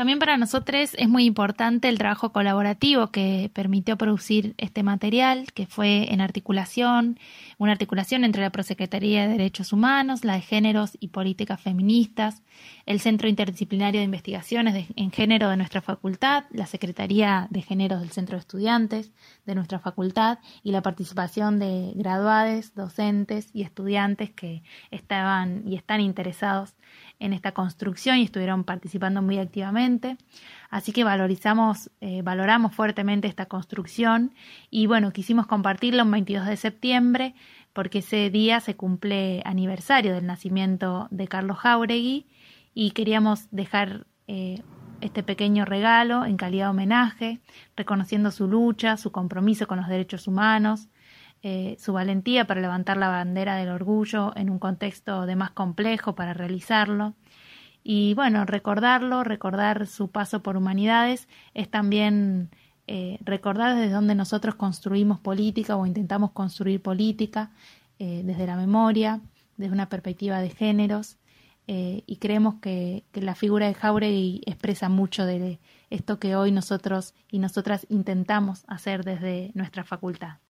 También para nosotros es muy importante el trabajo colaborativo que permitió producir este material, que fue en articulación, una articulación entre la Prosecretaría de Derechos Humanos, la de Géneros y Políticas Feministas, el Centro Interdisciplinario de Investigaciones en Género de nuestra facultad, la Secretaría de Géneros del Centro de Estudiantes de nuestra facultad y la participación de graduados, docentes y estudiantes que estaban y están interesados en esta construcción y estuvieron participando muy activamente. Así que valorizamos, eh, valoramos fuertemente esta construcción y bueno, quisimos compartirlo el 22 de septiembre porque ese día se cumple aniversario del nacimiento de Carlos Jauregui y queríamos dejar eh, este pequeño regalo en calidad de homenaje, reconociendo su lucha, su compromiso con los derechos humanos, eh, su valentía para levantar la bandera del orgullo en un contexto de más complejo para realizarlo. Y bueno, recordarlo, recordar su paso por humanidades, es también eh, recordar desde donde nosotros construimos política o intentamos construir política, eh, desde la memoria, desde una perspectiva de géneros, y creemos que, que, la figura de Jauregui expresa mucho de esto que hoy nosotros y nosotras intentamos hacer desde nuestra facultad.